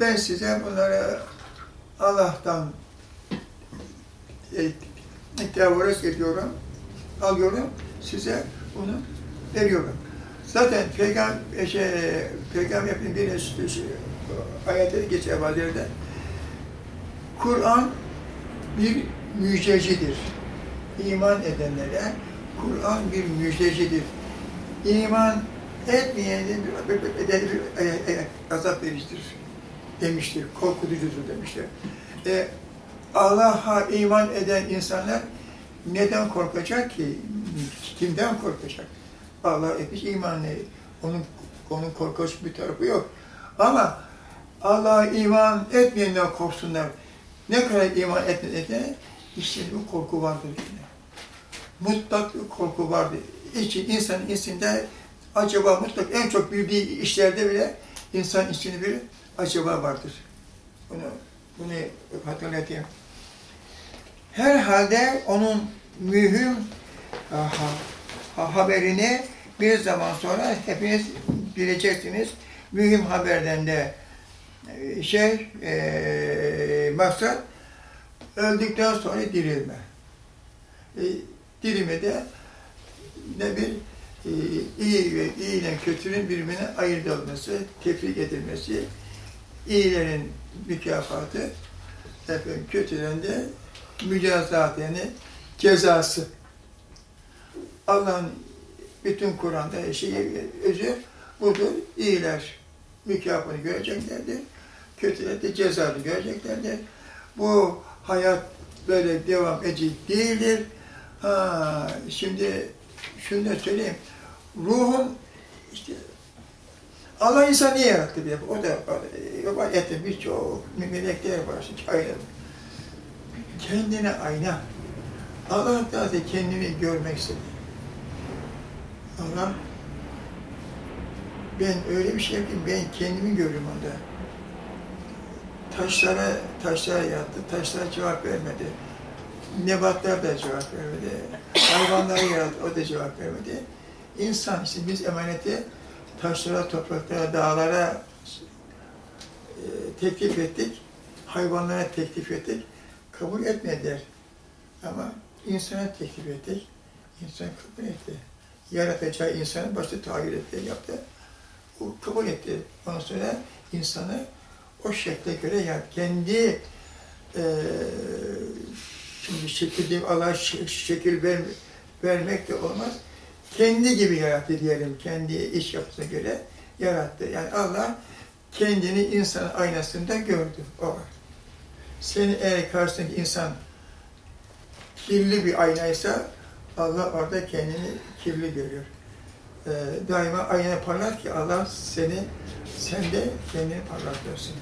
Ben size bunları Allah'tan e, tevarüz ediyorum, alıyorum, size bunu veriyorum. Zaten Peygamber, şey, Peygamber şey, ayetleri geçer vaziyette. Kur'an bir müjdecidir. İman edenlere Kur'an bir müjdecidir. İman bir, bir azap vericidir demiştir, korkutucudur demiştir. E, Allah'a iman eden insanlar neden korkacak ki? Kimden korkacak? Allah etmiş imanı. Onun, onun korkacak bir tarafı yok. Ama Allah'a iman etmeyenden korksunlar. Ne kadar iman etmeyene işte bu korku vardır yine. Mutlak bir korku vardır. İçin, insanın içinde acaba mutlak en çok bildiği işlerde bile insan içinde bir acaba vardır. Bunu, bunu hatırlatayım. Herhalde onun mühim aha, haberini bir zaman sonra hepiniz bileceksiniz. Mühim haberden de e, şey, e, maksat öldükten sonra dirilme. E, dirilme de ne bir e, iyi ve iyi ile kötünün birbirine ayırt olması, tefrik edilmesi, iyilerin mükafatı, efendim, kötülerin de mücazat yani cezası. Allah'ın bütün Kur'an'da şeyi özü budur. İyiler mükafatını göreceklerdir. Kötüler de cezanı göreceklerdir. Bu hayat böyle devam edecek değildir. Ha, şimdi şunu da söyleyeyim. Ruhun işte Allah insan niye yarattı diye. O da var etti birçok melekler var. Aynen. Kendine ayna. Allah da kendini görmek istedi. Allah ben öyle bir şey yapayım, ben kendimi görüyorum onda. Taşlara, taşlara yattı, taşlar cevap vermedi. Nebatlar da cevap vermedi. Hayvanlar yarattı, o da cevap vermedi. İnsan, işte biz emaneti taşlara, topraklara, dağlara e, teklif ettik. Hayvanlara teklif ettik. Kabul etmediler. Ama insana teklif ettik. İnsan kabul etti. Yaratacağı insanı başta tahayyül etti, yaptı. O kabul etti. Ondan sonra insanı o şekle göre yap. Kendi e, şimdi şekil Allah şekil ver, vermek de olmaz kendi gibi yarattı diyelim, kendi iş yapısına göre yarattı. Yani Allah kendini insan aynasında gördü. O var. Seni eğer karşısındaki insan kirli bir aynaysa Allah orada kendini kirli görüyor. Ee, daima ayna parlar ki Allah seni, sen de kendini parlatıyorsun.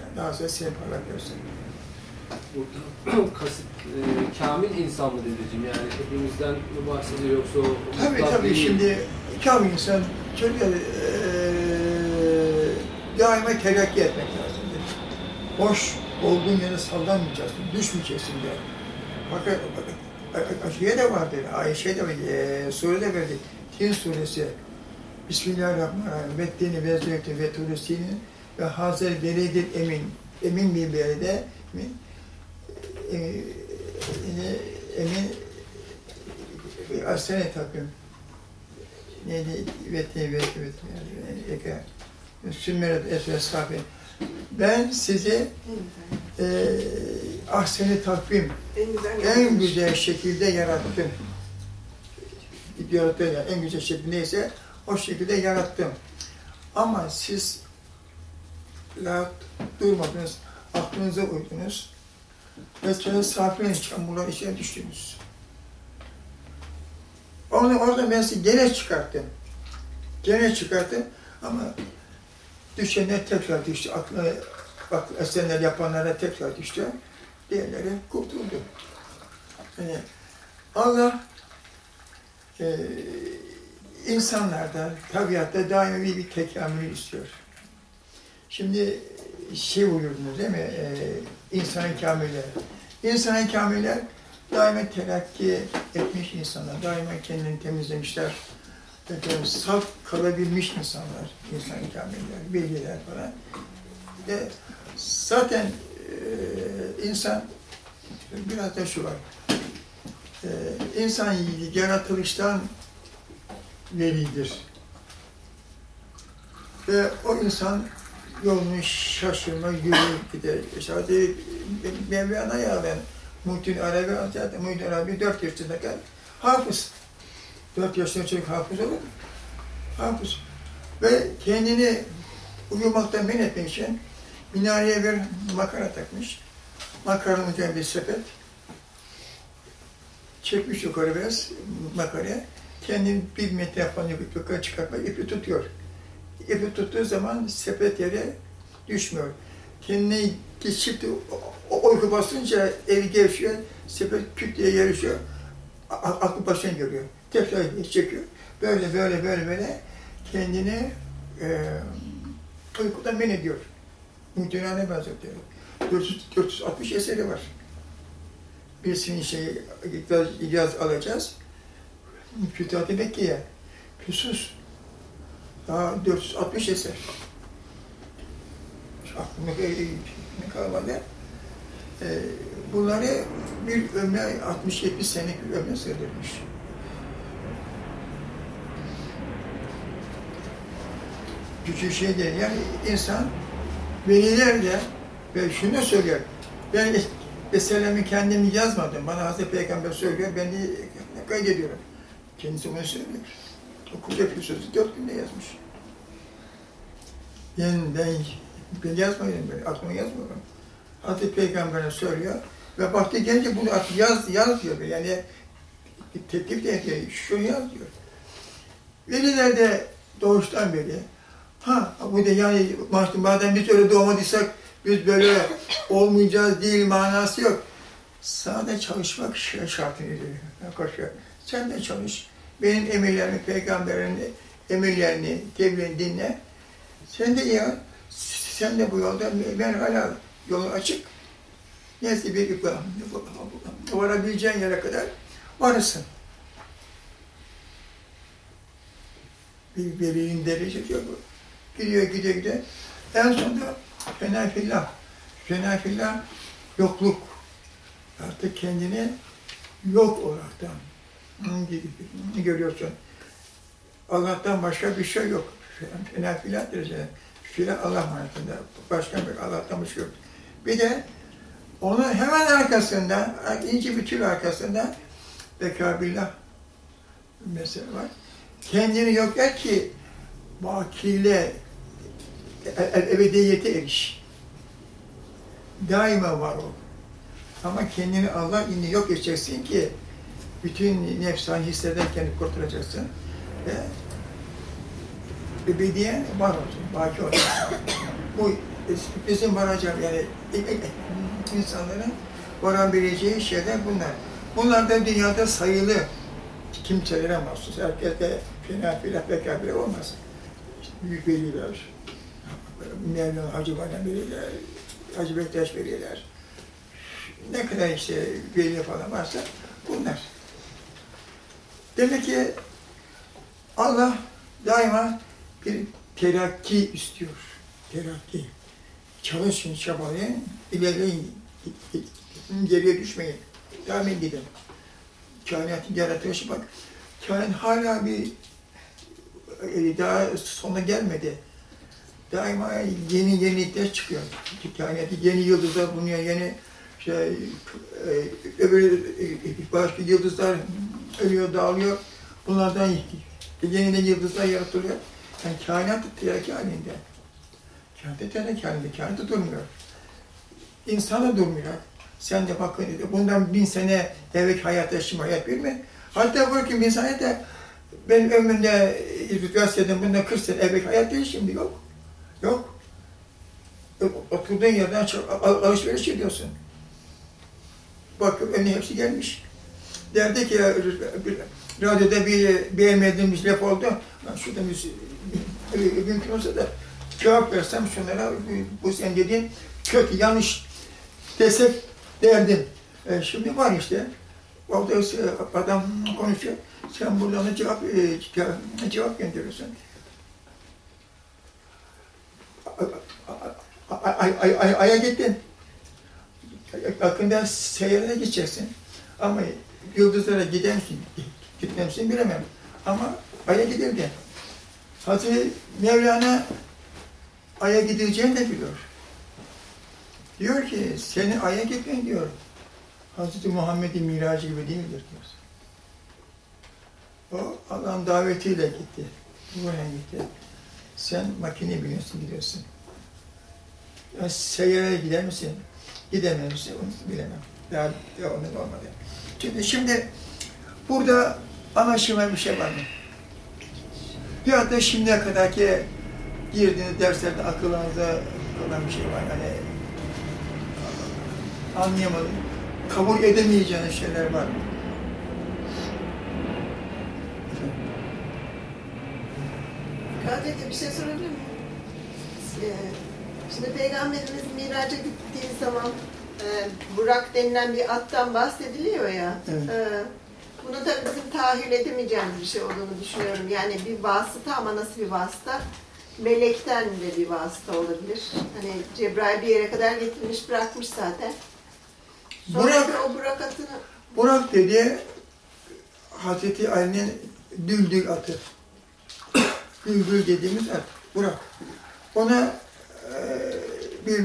Yani daha sonra seni parlatıyorsun burada kasıt e, kamil insan mı dedeciğim yani hepimizden mi bahsediyor yoksa o Tabii tabii değil. şimdi kamil insan şöyle e, daima terakki etmek lazımdır. Boş olduğun yere sallanmayacaksın, düşmeyeceksin de. Fakat aşıya da vardır, Ayşe de e, surede verdik. Tin suresi. Bismillahirrahmanirrahim. Vettini ve zevkti ve turisinin ve hazer velidil emin. Emin bir belede min e, emin asene takım neydi veti veti eka sümmeret esve safi ben sizi e, ahseni takvim en güzel şekilde yarattım. Yarattı yani en güzel şekilde neyse o şekilde yarattım. Ama siz rahat durmadınız, aklınıza uydunuz Mesela safiyen çamurlar içine düştünüz. Onu orada ben sizi gene çıkarttım. Gene çıkarttım ama düşenler tekrar düştü. Aklına, bak esenler yapanlara tekrar düştü. Diğerleri kurtuldu. Yani Allah e, insanlarda, tabiatta daimi bir tekamül istiyor. Şimdi şey buyurdunuz değil mi? Ee, insanın kamiller. Kamiller daima terakki etmiş insanlar. Daima kendini temizlemişler. Efendim, saf kalabilmiş insanlar. İnsanın kamiller, bilgiler falan. Ve zaten e, insan, biraz da şu var, e, insan yaratılıştan velidir. Ve o insan yolunu şaşırma, yürür gider. İşte hadi Mevlana'ya ben Muhittin Arabi Hazretleri, Muhittin Arabi 4 yaşındayken hafız. 4 yaşında çocuk hafız olur? Hafız. Ve kendini uyumaktan men etmek için minareye bir makara takmış. Makaranın üzerine bir sepet. Çekmiş yukarı biraz makaraya. Kendini bir metre falan yukarı çıkartmak ipi tutuyor. İpi tuttuğu zaman sepet yere düşmüyor. Kendini geçip uyku basınca evi gevşiyor, sepet küt diye yarışıyor. Aklı başına geliyor. Tekrar çekiyor. Böyle böyle böyle böyle kendini e, uykudan men ediyor. Hazretleri. 400, 460 eseri var. Birisinin şey, icaz alacağız. Fütuhat-ı Mekke'ye. Füsus. Daha 460 eser. Aklımda ne kalmadı. Ee, bunları bir ömre, 60-70 senelik bir ömre sığdırmış. Küçük şey değil. Yani insan veliler de ve şunu söylüyor. Ben es- eserlerimi kendim yazmadım. Bana Hazreti Peygamber söylüyor. Ben de kaydediyorum. Kendisi bunu söylüyor. Koca bir sözü dört günde yazmış. Ben, ben, ben yazmıyorum, ben aklıma yazmıyorum. Hazreti Peygamber'e söylüyor. Ve vakti gelince bunu artık yaz, yaz diyor. Yani teklif de ediyor, şunu yaz diyor. Veliler doğuştan beri, ha bu da yani madem biz öyle doğmadıysak biz böyle olmayacağız değil manası yok. Sadece çalışmak şartını diyor. Koşuyor. Sen de çalış. Benim emirlerimi, peygamberin emirlerini, tebliğini dinle. Sen de ya, sen de bu yolda ben hala yolu açık. Neyse bir varabileceğin yere kadar varırsın. Bir velinin derecesi yok. Gidiyor, gidiyor, gidiyor. En sonunda fenafillah. Fenafillah yokluk. Artık kendini yok olaraktan ne görüyorsun. Allah'tan başka bir şey yok. Fenafillah derece. Filah Allah manasında. Başka bir Allah'tan şey yok. Bir de onun hemen arkasında, ince bir tül arkasında bekabillah mesele var. Kendini yok et ki vakiyle e- e- ebediyete eriş. Daima var o. Ama kendini Allah inni yok edeceksin ki bütün nefsani hissederken kurtulacaksın ve ebediyen var olsun, baki olsun. Bu bizim varacağım yani insanların varabileceği şeyler bunlar. Bunlar da dünyada sayılı kimselere mahsus. Herkes de fena filah bekabire olmaz. İşte büyük veliler, Mevlana Hacı Bayram veliler, Hacı Bektaş veliler, ne kadar işte veli falan varsa bunlar. Demek ki Allah daima bir terakki istiyor. Terakki. Çalışın, çabalayın, ilerleyin, geriye düşmeyin. Devam gidin. Kainatın yaratılışı bak, kainat hala bir e, daha sona gelmedi. Daima yeni yenilikler çıkıyor. Kainatı yeni yıldızlar bulunuyor, yeni şey, e, öbür e, başka yıldızlar ölüyor, dağılıyor. Bunlardan yeni de yıldızlar yaratılıyor. Yani kainat terakki halinde. Kainat terakki halinde, kainat durmuyor. İnsan da durmuyor. Sen de bakın, bundan bin sene evvelki hayat yaşım hayat bir mi? Hatta bakın bin sene de ben ömrümde gazeteden bundan 40 sene evvelki hayat değil şimdi yok. Yok. Oturduğun yerden alışveriş ediyorsun. Bakıp önüne hepsi gelmiş. Derdi ki radyoda bir beğenmediğimiz laf oldu. "Lan Şurada mümkün olsa da cevap versem şunlara bu sen dediğin kötü yanlış desek derdim. E, şimdi var işte. Orada adam konuşuyor. Sen buradan cevap, e, cevap gönderiyorsun. Ay, ay, ay, ay, aya gittin. Akında seyrine gideceksin. Ama yıldızlara gider misin, gitmez misin bilemem. Ama aya gidildi. Hazreti Mevlana aya gidileceğini de biliyor. Diyor ki, senin aya gitmen diyor. Hazreti Muhammed'in miracı gibi değildir diyor. O Allah'ın davetiyle gitti. Buraya gitti. Sen makine biliyorsun, gidiyorsun. Ya seyyareye gider misin? Gidemez misin? Onu bilemem. Daha, daha onun olmadı. Şimdi, şimdi burada anlaşılmayan bir şey var mı? Ya da şimdiye kadarki girdiğiniz derslerde akıllarınıza kalan bir şey var. Yani anlayamadım. Kabul edemeyeceğiniz şeyler var mı? Kadir'de bir şey sorabilir miyim? Ee, Şimdi Peygamberimiz miraca gittiği zaman e, Burak denilen bir attan bahsediliyor ya. Evet. e, bunu da bizim tahayyül edemeyeceğimiz bir şey olduğunu düşünüyorum. Yani bir vasıta ama nasıl bir vasıta? Melekten de bir vasıta olabilir. Hani Cebrail bir yere kadar getirmiş bırakmış zaten. Sonra Burak, o Burak atını Burak dedi Hazreti Ali'nin düldül atı. Düldül dediğimiz at. Burak. Ona eee, bir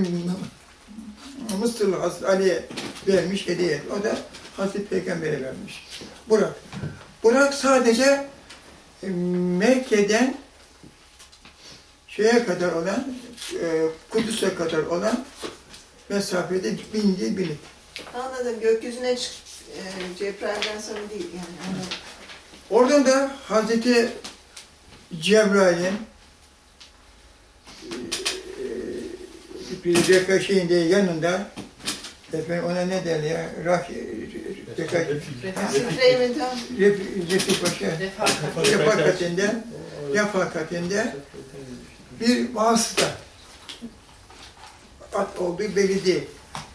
Mısırlı Hazreti Ali'ye vermiş hediye. O da Hazreti Peygamber'e vermiş. Burak. Burak sadece e, Mekke'den şeye kadar olan, e, Kudüs'e kadar olan mesafede bindi binip. anladım gökyüzüne çık e, Cebrail'den sonra değil yani. anladım. Oradan da Hazreti Cebrail'in bir reka şeyinde yanında efendim ona ne derler ya? Rak, reka, Şifreyi tam Ref- Refik Paşa refakatinde, refakatinde bir vasıta at olduğu belli değil.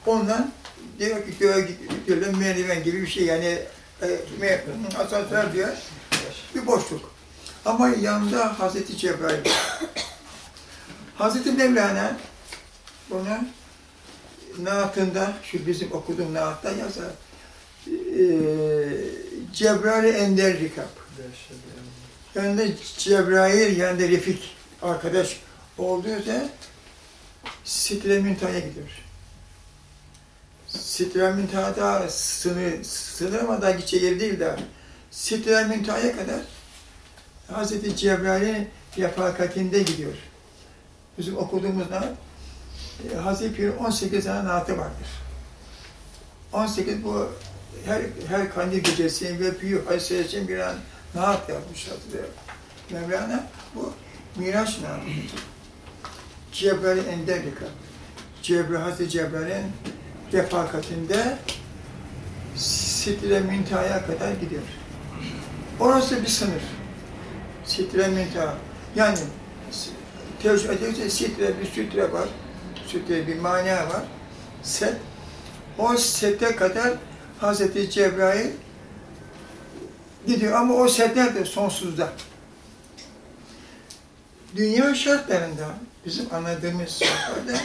Ondan diyor ki göğe gidiyorlar merdiven gibi bir şey yani e, asansör diyor bir boşluk. Ama yanında Hazreti Cebrail. Hazreti Mevlana bunu naatında, şu bizim okuduğum naatta yazar. Ee, Cebrail Ender Rikab. Yanında Cebrail, yanında Refik, arkadaş olduğunda Sitre Müntaha'ya gidiyor. Sitre Müntaha da sınır, sınır ama daha gideceği yer değil daha. Sitre Müntaha'ya kadar Hazreti Cebrail'in refakatinde gidiyor. Bizim okuduğumuz naat, e, Hazreti Pir'in 18 tane naatı vardır. 18 bu her, her kandil gecesi ve büyük hadisler için bir an naat yapmış hatırlıyorum. Mevlana bu Miraç naatı. Cebrail Enderlika. Cebrail, Hazreti Cebrail'in refakatinde Sitre Müntaha'ya kadar gidiyor. Orası bir sınır. Sitre Müntaha. Yani tevcih edilirse sitre bir sütre var. Sütre bir mana var. Set. O sete kadar Hazreti Cebrail gidiyor ama o set nerede? Sonsuzda. Dünya şartlarında bizim anladığımız şartlarda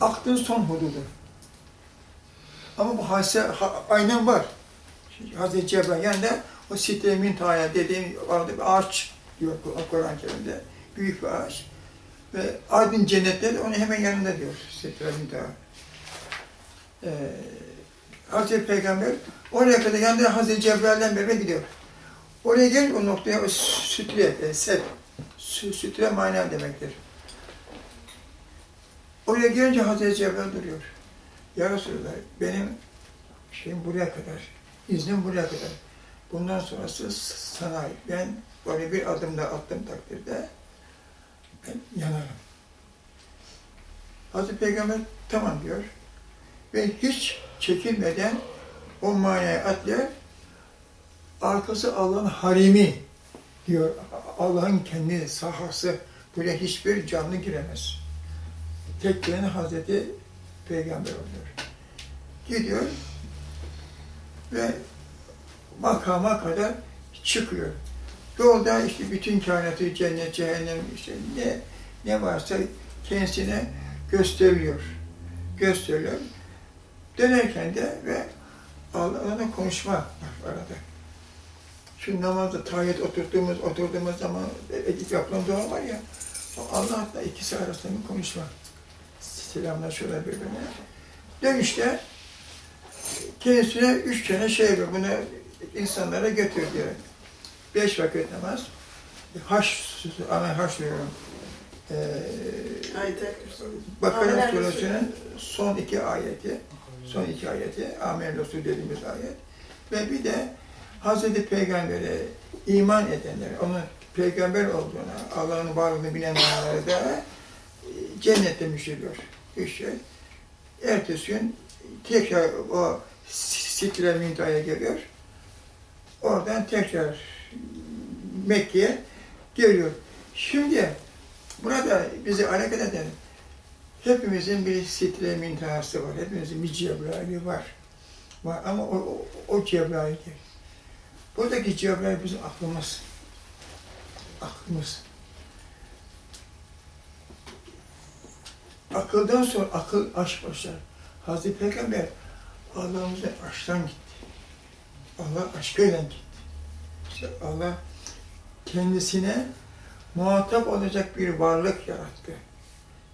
aklın son hududu. Ama bu hadise ha, aynen var. Hazreti Cebrail yanında o sitre müntahaya dediğim orada bir ağaç diyor Kur'an-ı Kerim'de. Büyük bir ağaç. Ve Adin cennetleri onun hemen yanında diyor sitre müntaha. Ee, Hazreti Peygamber oraya kadar yanında Hazreti Cebrail'den beraber gidiyor. Oraya gel o noktaya o sütre, e, set, sü- mana demektir. Oraya gelince Hazreti Cebrail duruyor. Ya Resulallah benim şeyim buraya kadar, iznim buraya kadar. Bundan sonrası sana. Ben böyle bir adım da attım takdirde yanarım. Hazreti Peygamber tamam diyor. Ve hiç çekilmeden o manaya atlıyor. Arkası Allah'ın harimi diyor. Allah'ın kendi sahası. Buraya hiçbir canlı giremez. Tek giren Hazreti Peygamber oluyor. Gidiyor ve makama kadar çıkıyor. Yolda işte bütün kainatı, cennet, cehennem, işte ne, ne varsa kendisine gösteriliyor. Gösteriliyor. Dönerken de ve Allah'la konuşma var arada. Şu namazda tahiyyat oturduğumuz, oturduğumuz zaman e, yapılan dua var ya, Allah'la ikisi arasında bir konuşma. Selamlaşıyorlar birbirine. Dönüşte kendisine üç tane şey var. Bunu insanlara götür diyor. Beş vakit namaz. Haş, ama haş diyorum. Ee, Ayet Bakara suresinin son iki ayeti, son iki ayeti, Amen Resul dediğimiz ayet. Ve bir de Hazreti Peygamber'e iman edenler, onun peygamber olduğuna, Allah'ın varlığını bilenlere de e, cennette müjdeliyor. Üç şey. Ertesi gün tekrar o Sitre Minta'ya geliyor. Oradan tekrar Mekke'ye geliyor. Şimdi burada bizi hareket eden hepimizin bir Sitre Minta'sı var. Hepimizin bir Cebrail'i var. Var ama o, o, o Cebrail değil. Buradaki Cebrail bizim aklımız. Aklımız. Akıldan sonra akıl aşk başlar. Hazreti Peygamber Allah'ımızın aşktan gitti. Allah aşkıyla gitti. Allah kendisine muhatap olacak bir varlık yarattı.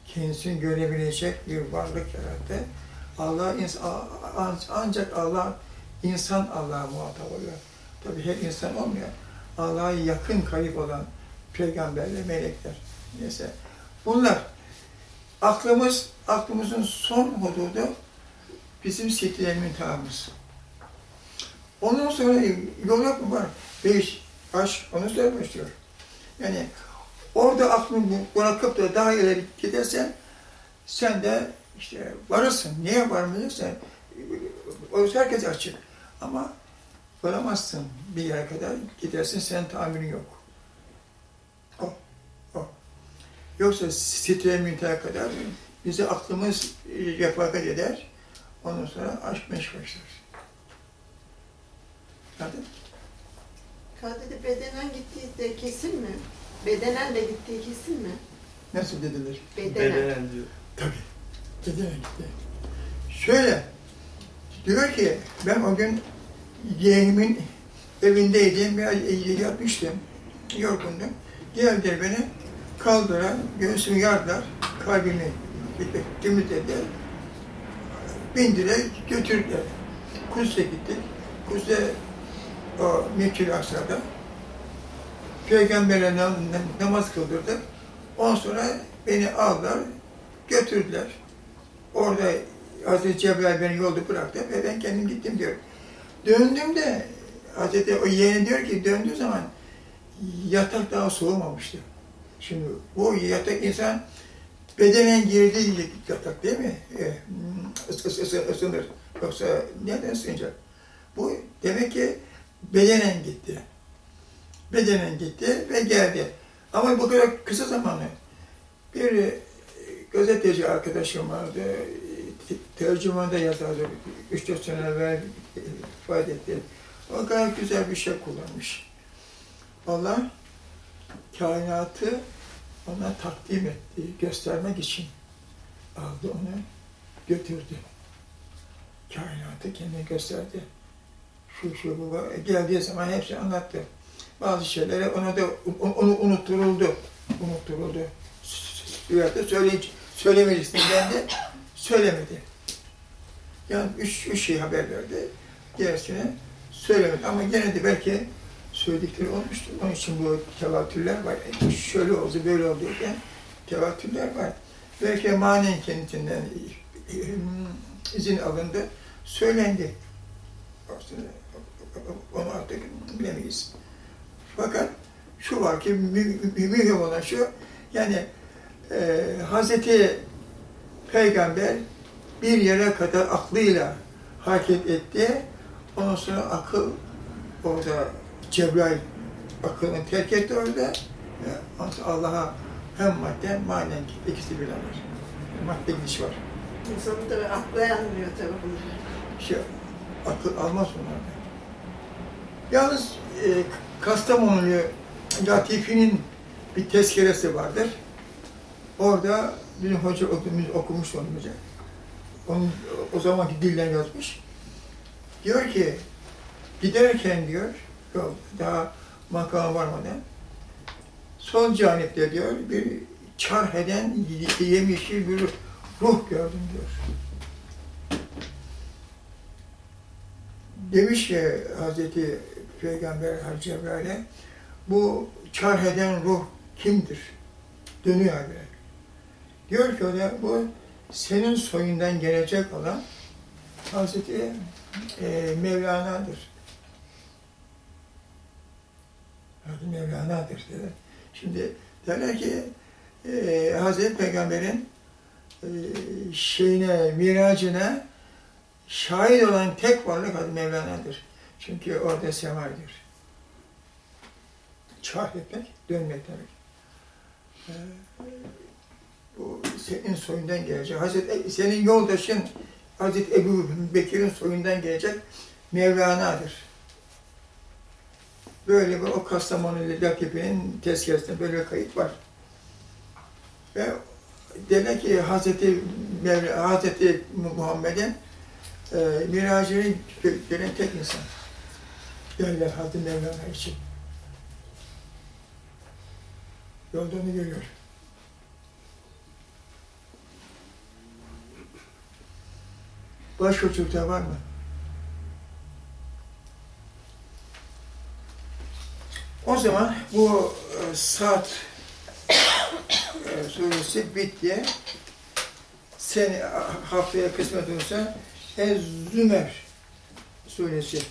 Kendisini görebilecek bir varlık yarattı. Allah ancak Allah insan Allah'a muhatap oluyor. Tabi her insan olmuyor. Allah'a yakın kayıp olan peygamberler, melekler. Neyse. Bunlar aklımız, aklımızın son hududu bizim sitre müntahımız. Ondan sonra yol yok mu var? Beş, aşk, onu söylemek diyor. Yani orada aklını bırakıp da daha ileri gidersen sen de işte varırsın. Niye varmıyorsan orası herkese açık. Ama varamazsın bir yere kadar gidersin senin tahminin yok. O, o. Yoksa sitre müntahaya kadar bizi aklımız refakat eder. Ondan sonra aşk meşk başlar. Anladın? Kadede bedenen gittiği de kesin mi? Bedenen de gittiği kesin mi? Nasıl dediler? Bedenen. Bedenen diyor. Dedene gitti. Şöyle, diyor ki ben o gün yeğenimin evindeydim, biraz yatmıştım, yorgundum. Geldiler beni kaldıran, göğsümü yardılar, kalbimi temizlediler. Bindiler, götürdüler. Kudüs'e gittik. Kudüs'e o Mekke'li Aksa'da Peygamber'e nam- nam- namaz kıldırdık. Ondan sonra beni aldılar, götürdüler. Orada Hazreti Cebrail beni yolda bıraktı ve ben kendim gittim diyor. Döndüğümde Hazreti o yeğeni diyor ki döndüğü zaman yatak daha soğumamıştı. Şimdi bu yatak insan bedenen girdiği yatak değil mi? E, ıs, ıs, ısınır. Yoksa nereden ısınacak? Bu demek ki bedenen gitti. Bedenen gitti ve geldi. Ama bu kadar kısa zamanı bir e, gazeteci arkadaşım vardı. te- Tercümanda yazardı. 3-4 sene evvel e, ifade etti. O gayet güzel bir şey kullanmış. Allah kainatı ona takdim etti, göstermek için aldı onu, götürdü. Kainatı kendine gösterdi. Şu şu bu bu. geldiği zaman hepsini anlattı. Bazı şeyleri ona da onu unutturuldu. Unutturuldu. Rüyada söyleyince, söylemeyeceksin dendi, söylemedi. Yani üç, üç şey haber verdi. Gerisini söylemedi. Ama gene de belki söyledikleri olmuştur. Onun için bu tevatürler var. E, Şöyle oldu, böyle oldu diye tevatürler var. Belki manen kendisinden e, e, izin alındı, söylendi. Aslında onu artık bilemeyiz. Fakat şu var ki mü- mü- mühim olan şu, yani e, Hazreti Peygamber bir yere kadar aklıyla hareket etti. Ondan sonra akıl orada Cebrail aklını terk etti orada. Allah'a hem madde hem manen. İkisi bir var. Madde gidiş var. İnsanın tabii aklı yanmıyor tabii bunları. Şey, akıl almaz onlardan. Yalnız e, Kastamonulu Latifi'nin bir tezkeresi vardır. Orada Bizim hoca okumuş, okumuş onu. Onun, o zamanki dilden yazmış. Diyor ki, giderken diyor, yol daha makama varmadan, sol canipte diyor, bir çarh eden yemişi bir ruh gördüm diyor. Demiş ki Hazreti Peygamber Hacı Cebrail'e, bu çarh eden ruh kimdir? Dönüyor böyle. Diyor ki o da bu senin soyundan gelecek olan Hazreti e, Mevlana'dır. Hazreti Mevlana'dır dedi. Şimdi derler ki e, Hazreti Peygamber'in e, şeyine, miracına şahit olan tek varlık Hazreti Mevlana'dır. Çünkü orada semaydır. Çarh etmek, dönmek demek. E, bu senin soyundan gelecek. Hazreti, senin yoldaşın Hazreti Ebu Bekir'in soyundan gelecek Mevlana'dır. Böyle bir o Kastamonu Lakipi'nin tezkeresinde böyle kayıt var. Ve demek ki Hazreti, Mevla, Hazreti Muhammed'in e, miracını gören tek insan. Derler Hazreti Mevlana için. Yolda onu görüyor. Başka çocuklar var mı? O zaman bu e, saat e, suresi bitti. Seni haftaya kısmet olursa Ez-Zümer suresi